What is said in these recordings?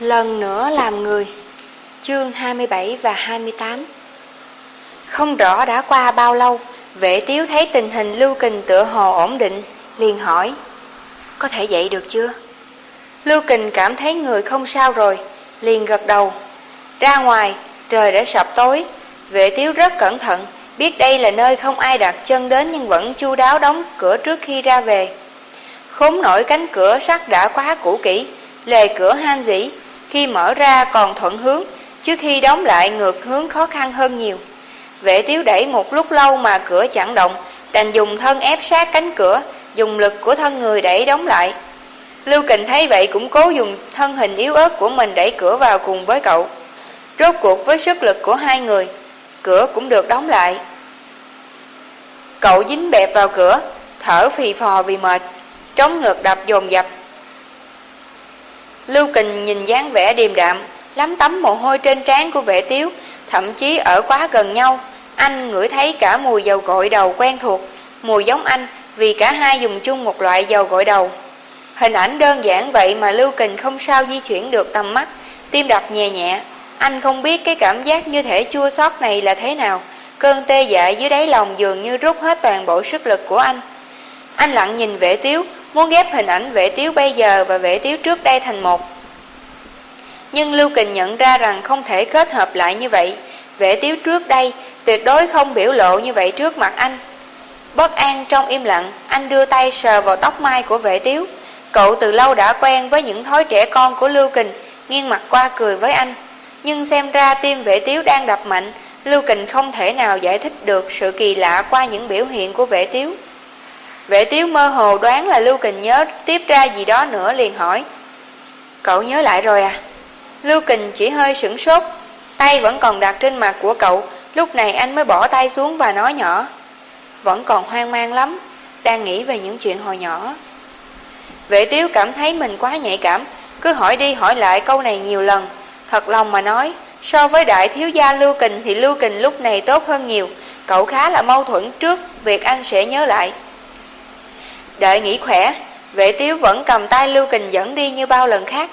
Lần nữa làm người. Chương 27 và 28 Không rõ đã qua bao lâu, Vệ tiếu thấy tình hình Lưu Kình tựa hồ ổn định, liền hỏi, Có thể dậy được chưa? Lưu Kình cảm thấy người không sao rồi, liền gật đầu. Ra ngoài, trời đã sập tối, Vệ tiếu rất cẩn thận, Biết đây là nơi không ai đặt chân đến Nhưng vẫn chu đáo đóng cửa trước khi ra về. Khốn nổi cánh cửa sắt đã quá cũ kỹ, Lề cửa han dĩ khi mở ra còn thuận hướng Trước khi đóng lại ngược hướng khó khăn hơn nhiều. Vệ tiếu đẩy một lúc lâu mà cửa chẳng động, Đành dùng thân ép sát cánh cửa, Dùng lực của thân người đẩy đóng lại. Lưu Kình thấy vậy cũng cố dùng thân hình yếu ớt của mình đẩy cửa vào cùng với cậu. Rốt cuộc với sức lực của hai người, Cửa cũng được đóng lại. Cậu dính bẹp vào cửa, Thở phì phò vì mệt, Trống ngực đập dồn dập. Lưu Kình nhìn dáng vẻ điềm đạm Lắm tấm mồ hôi trên trán của vệ tiếu, Thậm chí ở quá gần nhau. Anh ngửi thấy cả mùi dầu gội đầu quen thuộc, Mùi giống anh Vì cả hai dùng chung một loại dầu gội đầu. Hình ảnh đơn giản vậy mà Lưu Kình không sao di chuyển được tầm mắt, Tim đập nhẹ nhẹ. Anh không biết cái cảm giác như thể chua xót này là thế nào, Cơn tê dại dưới đáy lòng dường như rút hết toàn bộ sức lực của anh. Anh lặng nhìn vệ tiếu Muốn ghép hình ảnh vệ tiếu bây giờ và vệ tiếu trước đây thành một. Nhưng Lưu Kình nhận ra rằng không thể kết hợp lại như vậy. Vệ tiếu trước đây tuyệt đối không biểu lộ như vậy trước mặt anh. Bất an trong im lặng, Anh đưa tay sờ vào tóc mai của vệ tiếu. Cậu từ lâu đã quen với những thói trẻ con của Lưu Kình, Nghiêng mặt qua cười với anh. Nhưng xem ra tim vệ tiếu đang đập mạnh, Lưu Kình không thể nào giải thích được sự kỳ lạ qua những biểu hiện của vệ tiếu. Vệ tiếu mơ hồ đoán là Lưu Kình nhớ tiếp ra gì đó nữa liền hỏi. Cậu nhớ lại rồi à? Lưu Kình chỉ hơi sửng sốt, Tay vẫn còn đặt trên mặt của cậu, Lúc này anh mới bỏ tay xuống và nói nhỏ. Vẫn còn hoang mang lắm, Đang nghĩ về những chuyện hồi nhỏ. Vệ tiếu cảm thấy mình quá nhạy cảm, Cứ hỏi đi hỏi lại câu này nhiều lần. Thật lòng mà nói, So với đại thiếu gia Lưu Kình Thì Lưu Kình lúc này tốt hơn nhiều. Cậu khá là mâu thuẫn trước, Việc anh sẽ nhớ lại. Đợi nghỉ khỏe, Vệ tiếu vẫn cầm tay Lưu Kình dẫn đi như bao lần khác.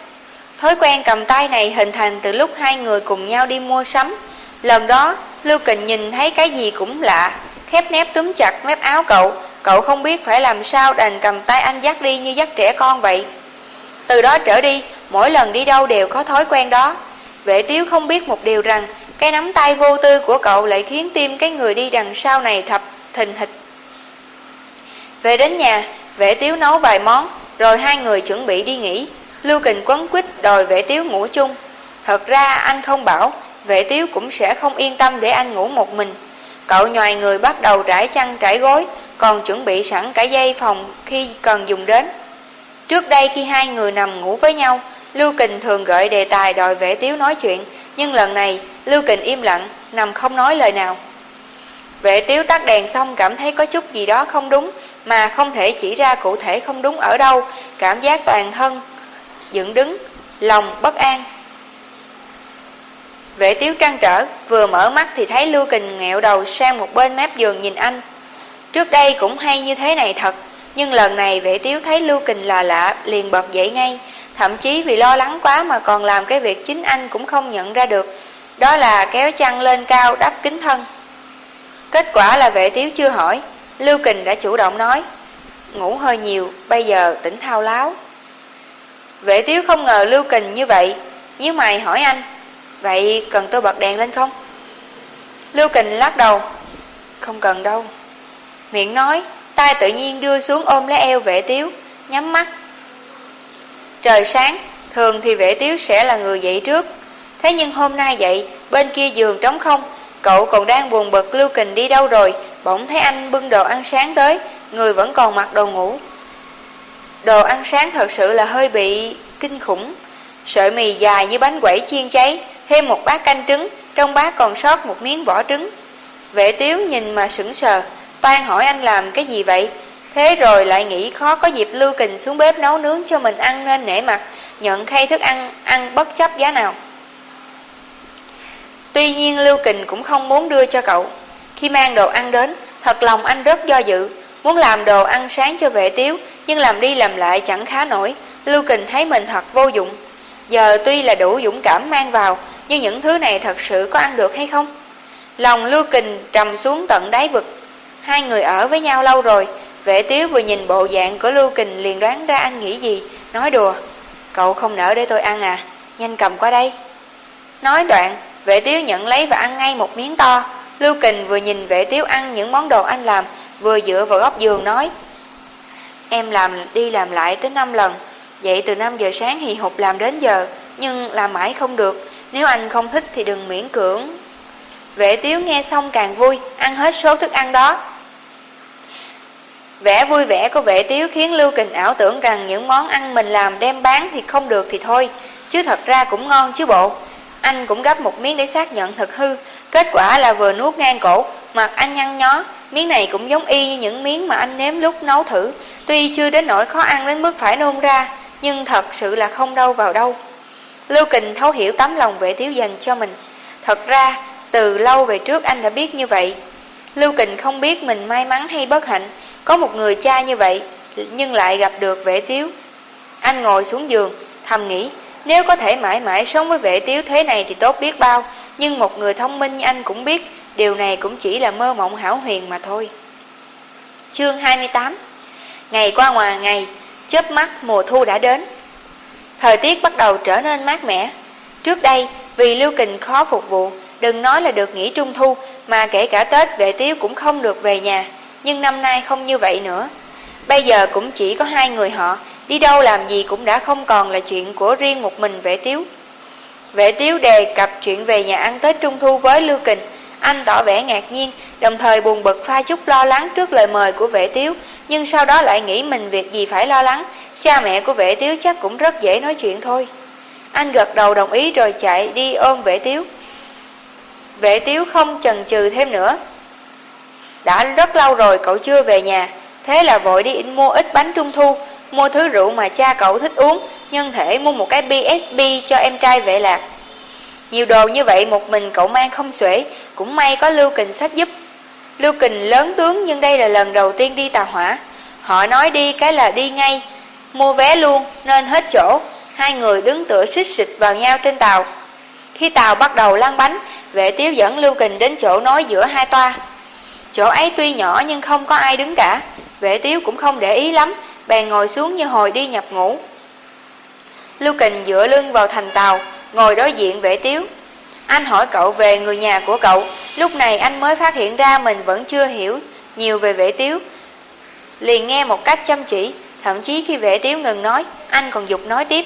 Thói quen cầm tay này hình thành từ lúc hai người cùng nhau đi mua sắm. Lần đó, Lưu Kình nhìn thấy cái gì cũng lạ, Khép nép túm chặt mép áo cậu. Cậu không biết phải làm sao đành cầm tay anh dắt đi như dắt trẻ con vậy. Từ đó trở đi, Mỗi lần đi đâu đều có thói quen đó. Vệ tiếu không biết một điều rằng, Cái nắm tay vô tư của cậu lại khiến tim cái người đi đằng sau này thập thình thịch. Về đến nhà Vệ tiếu nấu vài món, Rồi hai người chuẩn bị đi nghỉ. Lưu Kình quấn quýt đòi vệ tiếu ngủ chung. Thật ra anh không bảo Vệ tiếu cũng sẽ không yên tâm để anh ngủ một mình. Cậu nhòi người bắt đầu trải chăn trải gối, Còn chuẩn bị sẵn cả dây phòng khi cần dùng đến. Trước đây khi hai người nằm ngủ với nhau, Lưu Kình thường gợi đề tài đòi vệ tiếu nói chuyện, Nhưng lần này, Lưu Kình im lặng, Nằm không nói lời nào. Vệ tiếu tắt đèn xong cảm thấy có chút gì đó không đúng mà không thể chỉ ra cụ thể không đúng ở đâu. Cảm giác toàn thân Dựng đứng, Lòng bất an. Vệ tiếu trăn trở Vừa mở mắt thì thấy Lưu Kình nghẹo đầu sang một bên mép giường nhìn anh. Trước đây cũng hay như thế này thật, Nhưng lần này vệ tiếu thấy Lưu Kình là lạ, Liền bật dậy ngay. Thậm chí vì lo lắng quá mà còn làm cái việc chính anh cũng không nhận ra được. Đó là kéo chăn lên cao đắp kính thân. Kết quả là vệ tiếu chưa hỏi. Lưu Kình đã chủ động nói, Ngủ hơi nhiều, Bây giờ tỉnh thao láo. Vệ tiếu không ngờ Lưu Kình như vậy Nếu mày hỏi anh, Vậy cần tôi bật đèn lên không? Lưu Kình lắc đầu, Không cần đâu. Miệng nói tay tự nhiên đưa xuống ôm lấy eo vệ tiếu, Nhắm mắt. Trời sáng, Thường thì vệ tiếu sẽ là người dậy trước. Thế nhưng hôm nay dậy, Bên kia giường trống không, Cậu còn đang buồn bực Lưu Kình đi đâu rồi Bỗng thấy anh bưng đồ ăn sáng tới, Người vẫn còn mặc đồ ngủ. Đồ ăn sáng thật sự là hơi bị kinh khủng. Sợi mì dài như bánh quẩy chiên cháy, Thêm một bát canh trứng, Trong bát còn sót một miếng vỏ trứng. Vệ tiếu nhìn mà sững sờ Toan hỏi anh làm cái gì vậy? Thế rồi lại nghĩ khó có dịp Lưu Kình xuống bếp nấu nướng cho mình ăn nên nể mặt, Nhận khay thức ăn ăn bất chấp giá nào. Tuy nhiên Lưu Kình cũng không muốn đưa cho cậu. Khi mang đồ ăn đến Thật lòng anh rất do dự Muốn làm đồ ăn sáng cho vệ tiếu Nhưng làm đi làm lại chẳng khá nổi Lưu Kình thấy mình thật vô dụng Giờ tuy là đủ dũng cảm mang vào, nhưng những thứ này thật sự có ăn được hay không? Lòng Lưu Kình trầm xuống tận đáy vực. Hai người ở với nhau lâu rồi, vệ tiếu vừa nhìn bộ dạng của Lưu Kình liền đoán ra anh nghĩ gì, nói đùa. Cậu không nỡ để tôi ăn à, nhanh cầm qua đây. Nói đoạn, vệ tiếu nhận lấy và ăn ngay một miếng to. Lưu Kình vừa nhìn vệ tiếu ăn những món đồ anh làm, vừa dựa vào góc giường nói. Em làm đi làm lại tới 5 lần, Dậy từ 5 giờ sáng hì hục làm đến giờ Nhưng làm mãi không được Nếu anh không thích thì đừng miễn cưỡng Vệ tiếu nghe xong càng vui Ăn hết số thức ăn đó Vẻ vui vẻ của vệ tiếu khiến Lưu Kình ảo tưởng rằng những món ăn mình làm đem bán thì không được thì thôi Chứ thật ra cũng ngon chứ bộ anh cũng gấp một miếng để xác nhận thật hư Kết quả là vừa nuốt ngang cổ Mặt anh nhăn nhó Miếng này cũng giống y như những miếng mà anh nếm lúc nấu thử Tuy chưa đến nỗi khó ăn đến mức phải nôn ra nhưng thật sự là không đâu vào đâu. Lưu Kình thấu hiểu tấm lòng vệ tiếu dành cho mình. Thật ra, từ lâu về trước anh đã biết như vậy. Lưu Kình không biết mình may mắn hay bất hạnh, có một người cha như vậy, nhưng lại gặp được vệ tiếu. Anh ngồi xuống giường, thầm nghĩ, nếu có thể mãi mãi sống với vệ tiếu thế này thì tốt biết bao, nhưng một người thông minh như anh cũng biết, điều này cũng chỉ là mơ mộng hảo huyền mà thôi. Chương 28 Ngày qua ngoài ngày, chớp mắt mùa thu đã đến. Thời tiết bắt đầu trở nên mát mẻ. Trước đây, vì Lưu Kình khó phục vụ, đừng nói là được nghỉ trung thu, mà kể cả Tết vệ tiếu cũng không được về nhà. Nhưng năm nay không như vậy nữa. Bây giờ cũng chỉ có hai người họ, đi đâu làm gì cũng đã không còn là chuyện của riêng một mình vệ tiếu. Vệ tiếu đề cập chuyện về nhà ăn Tết Trung Thu với Lưu Kình, anh tỏ vẻ ngạc nhiên, đồng thời buồn bực pha chút lo lắng trước lời mời của vệ tiếu, nhưng sau đó lại nghĩ mình việc gì phải lo lắng, cha mẹ của vệ tiếu chắc cũng rất dễ nói chuyện thôi. Anh gật đầu đồng ý rồi chạy đi ôm vệ tiếu. Vệ tiếu không chần chừ thêm nữa. Đã rất lâu rồi cậu chưa về nhà, thế là vội đi mua ít bánh trung thu, mua thứ rượu mà cha cậu thích uống, nhân thể mua một cái BSB cho em trai vệ lạc. Nhiều đồ như vậy một mình cậu mang không xuể, cũng may có Lưu Kình sách giúp. Lưu Kình lớn tướng nhưng đây là lần đầu tiên đi tàu hỏa. Họ nói đi cái là đi ngay, mua vé luôn nên hết chỗ. Hai người đứng tựa xích xịt vào nhau trên tàu. Khi tàu bắt đầu lăn bánh, vệ tiếu dẫn Lưu Kình đến chỗ nói giữa hai toa. Chỗ ấy tuy nhỏ nhưng không có ai đứng cả. Vệ tiếu cũng không để ý lắm, bèn ngồi xuống như hồi đi nhập ngủ. Lưu Kình dựa lưng vào thành tàu, ngồi đối diện vệ tiếu. Anh hỏi cậu về người nhà của cậu, lúc này anh mới phát hiện ra mình vẫn chưa hiểu nhiều về vệ tiếu. Liền nghe một cách chăm chỉ, thậm chí khi vệ tiếu ngừng nói, anh còn dục nói tiếp.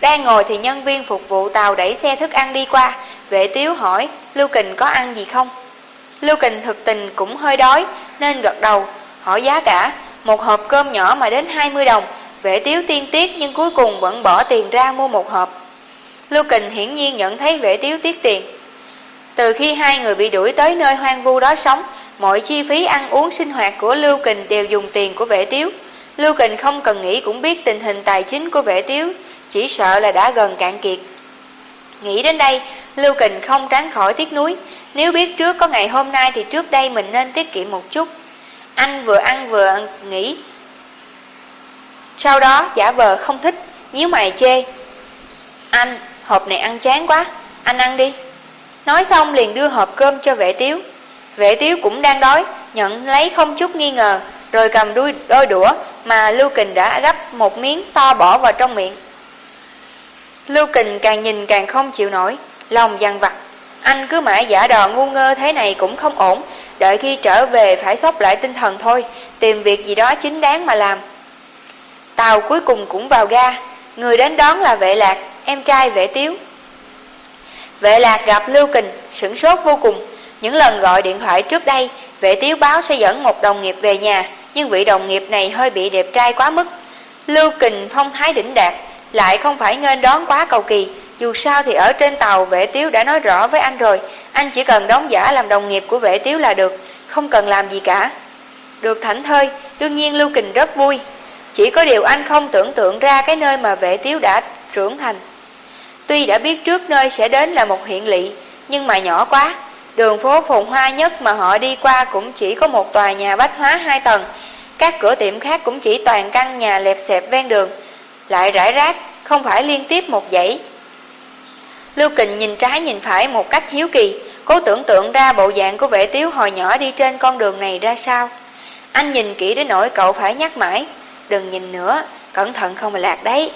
Đang ngồi thì nhân viên phục vụ tàu đẩy xe thức ăn đi qua, vệ tiếu hỏi Lưu Kình có ăn gì không? Lưu Kình thực tình cũng hơi đói nên gật đầu, hỏi giá cả, một hộp cơm nhỏ mà đến 20 đồng, vệ tiếu tiên tiết nhưng cuối cùng vẫn bỏ tiền ra mua một hộp. Lưu Kình hiển nhiên nhận thấy vệ tiếu tiết tiền. Từ khi hai người bị đuổi tới nơi hoang vu đó sống, mọi chi phí ăn uống sinh hoạt của Lưu Kình đều dùng tiền của vệ tiếu. Lưu Kình không cần nghĩ cũng biết tình hình tài chính của vệ tiếu, chỉ sợ là đã gần cạn kiệt. Nghĩ đến đây, Lưu Kình không tránh khỏi tiếc nuối Nếu biết trước có ngày hôm nay thì trước đây mình nên tiết kiệm một chút. Anh vừa ăn vừa nghĩ. Sau đó giả vờ không thích, nhíu mày chê. Anh, hộp này ăn chán quá, anh ăn đi. Nói xong liền đưa hộp cơm cho vệ tiếu. Vệ tiếu cũng đang đói, nhận lấy không chút nghi ngờ, rồi cầm đuôi đôi đũa mà Lưu Kình đã gấp một miếng to bỏ vào trong miệng. Lưu Kình càng nhìn càng không chịu nổi, lòng dằn vặt. Anh cứ mãi giả đò ngu ngơ thế này cũng không ổn, đợi khi trở về phải sốc lại tinh thần thôi, tìm việc gì đó chính đáng mà làm. Tàu cuối cùng cũng vào ga, người đến đón là vệ lạc, em trai vệ tiếu. Vệ lạc gặp Lưu Kình, sửng sốt vô cùng. Những lần gọi điện thoại trước đây, vệ tiếu báo sẽ dẫn một đồng nghiệp về nhà, nhưng vị đồng nghiệp này hơi bị đẹp trai quá mức. Lưu Kình phong thái đỉnh đạt, lại không phải nên đón quá cầu kỳ. Dù sao thì ở trên tàu vệ tiếu đã nói rõ với anh rồi, anh chỉ cần đóng giả làm đồng nghiệp của vệ tiếu là được, không cần làm gì cả. Được thảnh thơi, đương nhiên Lưu Kình rất vui. Chỉ có điều anh không tưởng tượng ra cái nơi mà vệ tiếu đã trưởng thành. Tuy đã biết trước nơi sẽ đến là một huyện lỵ, nhưng mà nhỏ quá. Đường phố phồn hoa nhất mà họ đi qua cũng chỉ có một tòa nhà bách hóa hai tầng. Các cửa tiệm khác cũng chỉ toàn căn nhà lẹp xẹp ven đường. Lại rải rác, không phải liên tiếp một dãy. Lưu Kình nhìn trái nhìn phải một cách hiếu kỳ, cố tưởng tượng ra bộ dạng của vệ tiếu hồi nhỏ đi trên con đường này ra sao. Anh nhìn kỹ đến nỗi cậu phải nhắc mãi, đừng nhìn nữa, cẩn thận không mà lạc đấy.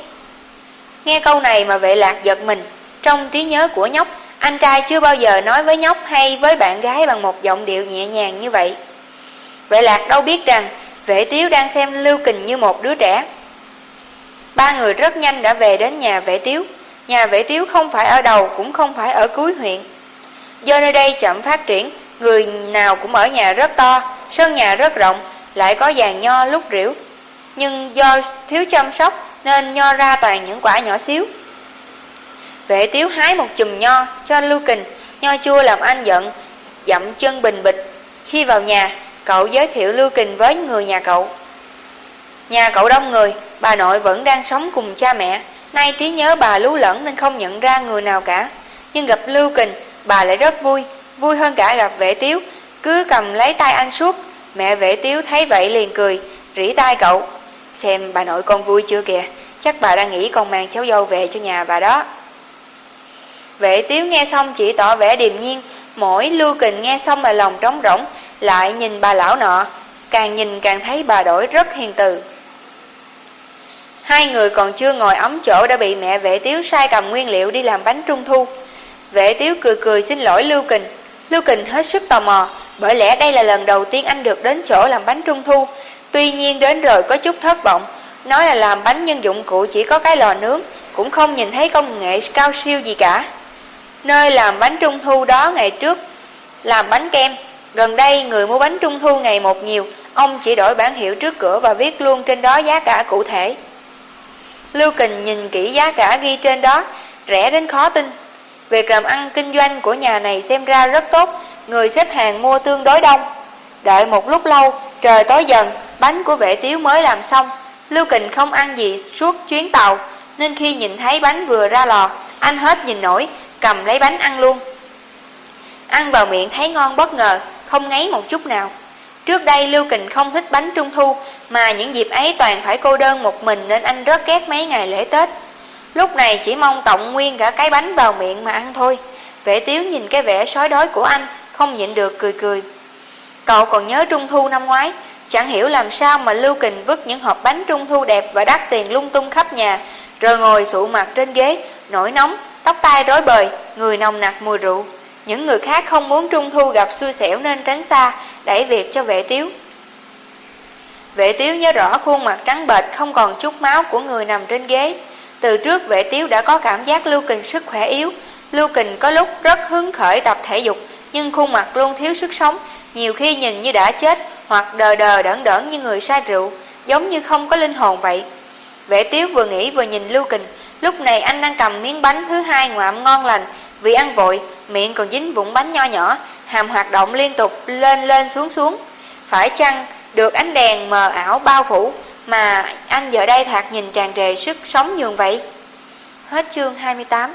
Nghe câu này mà vệ lạc giật mình, trong trí nhớ của nhóc, anh trai chưa bao giờ nói với nhóc hay với bạn gái bằng một giọng điệu nhẹ nhàng như vậy. Vệ lạc đâu biết rằng vệ tiếu đang xem Lưu Kình như một đứa trẻ. Ba người rất nhanh đã về đến nhà vệ tiếu. Nhà vệ tiếu không phải ở đầu cũng không phải ở cuối huyện. Do nơi đây chậm phát triển, người nào cũng ở nhà rất to, sân nhà rất rộng, lại có vàng nho lúc rỉu. Nhưng do thiếu chăm sóc nên nho ra toàn những quả nhỏ xíu. Vệ tiếu hái một chùm nho cho Lưu Kình, nho chua làm anh giận, dậm chân bình bịch. Khi vào nhà, cậu giới thiệu Lưu Kình với người nhà cậu. Nhà cậu đông người, bà nội vẫn đang sống cùng cha mẹ, nay trí nhớ bà lú lẫn nên không nhận ra người nào cả. Nhưng gặp Lưu Kình, bà lại rất vui, vui hơn cả gặp vệ tiếu, cứ cầm lấy tay anh suốt. Mẹ vệ tiếu thấy vậy liền cười, rỉ tay cậu. Xem bà nội con vui chưa kìa, chắc bà đang nghĩ con mang cháu dâu về cho nhà bà đó. Vệ tiếu nghe xong chỉ tỏ vẻ điềm nhiên, mỗi lưu kình nghe xong là lòng trống rỗng, lại nhìn bà lão nọ, càng nhìn càng thấy bà đổi rất hiền từ. Hai người còn chưa ngồi ấm chỗ đã bị mẹ vệ tiếu sai cầm nguyên liệu đi làm bánh trung thu. Vệ tiếu cười cười xin lỗi Lưu Kình. Lưu Kình hết sức tò mò, bởi lẽ đây là lần đầu tiên anh được đến chỗ làm bánh trung thu. Tuy nhiên đến rồi có chút thất vọng, nói là làm bánh nhân dụng cụ chỉ có cái lò nướng, cũng không nhìn thấy công nghệ cao siêu gì cả. Nơi làm bánh trung thu đó ngày trước làm bánh kem. Gần đây người mua bánh trung thu ngày một nhiều, ông chỉ đổi bản hiệu trước cửa và viết luôn trên đó giá cả cụ thể. Lưu Kình nhìn kỹ giá cả ghi trên đó, rẻ đến khó tin. Việc làm ăn kinh doanh của nhà này xem ra rất tốt, người xếp hàng mua tương đối đông. Đợi một lúc lâu, trời tối dần, bánh của vệ tiếu mới làm xong. Lưu Kình không ăn gì suốt chuyến tàu, nên khi nhìn thấy bánh vừa ra lò, anh hết nhìn nổi, cầm lấy bánh ăn luôn. Ăn vào miệng thấy ngon bất ngờ, không ngấy một chút nào. Trước đây Lưu Kình không thích bánh trung thu, mà những dịp ấy toàn phải cô đơn một mình nên anh rất ghét mấy ngày lễ Tết. Lúc này chỉ mong tổng nguyên cả cái bánh vào miệng mà ăn thôi. Vệ tiếu nhìn cái vẻ sói đói của anh, không nhịn được cười cười. Cậu còn nhớ trung thu năm ngoái, chẳng hiểu làm sao mà Lưu Kình vứt những hộp bánh trung thu đẹp và đắt tiền lung tung khắp nhà, rồi ngồi sụ mặt trên ghế, nổi nóng, tóc tai rối bời, người nồng nặc mùi rượu. Những người khác không muốn trung thu gặp xui xẻo nên tránh xa, đẩy việc cho vệ tiếu. Vệ tiếu nhớ rõ khuôn mặt trắng bệch không còn chút máu của người nằm trên ghế. Từ trước vệ tiếu đã có cảm giác Lưu Kình sức khỏe yếu. Lưu Kình có lúc rất hứng khởi tập thể dục, nhưng khuôn mặt luôn thiếu sức sống, nhiều khi nhìn như đã chết hoặc đờ đờ đẫn đẫn như người say rượu, giống như không có linh hồn vậy. Vệ tiếu vừa nghĩ vừa nhìn Lưu Kình, lúc này anh đang cầm miếng bánh thứ hai ngoạm ngon lành, vì ăn vội, miệng còn dính vụn bánh nho nhỏ, hàm hoạt động liên tục lên lên xuống xuống. Phải chăng được ánh đèn mờ ảo bao phủ mà anh giờ đây thoạt nhìn tràn trề sức sống nhường vậy? Hết chương 28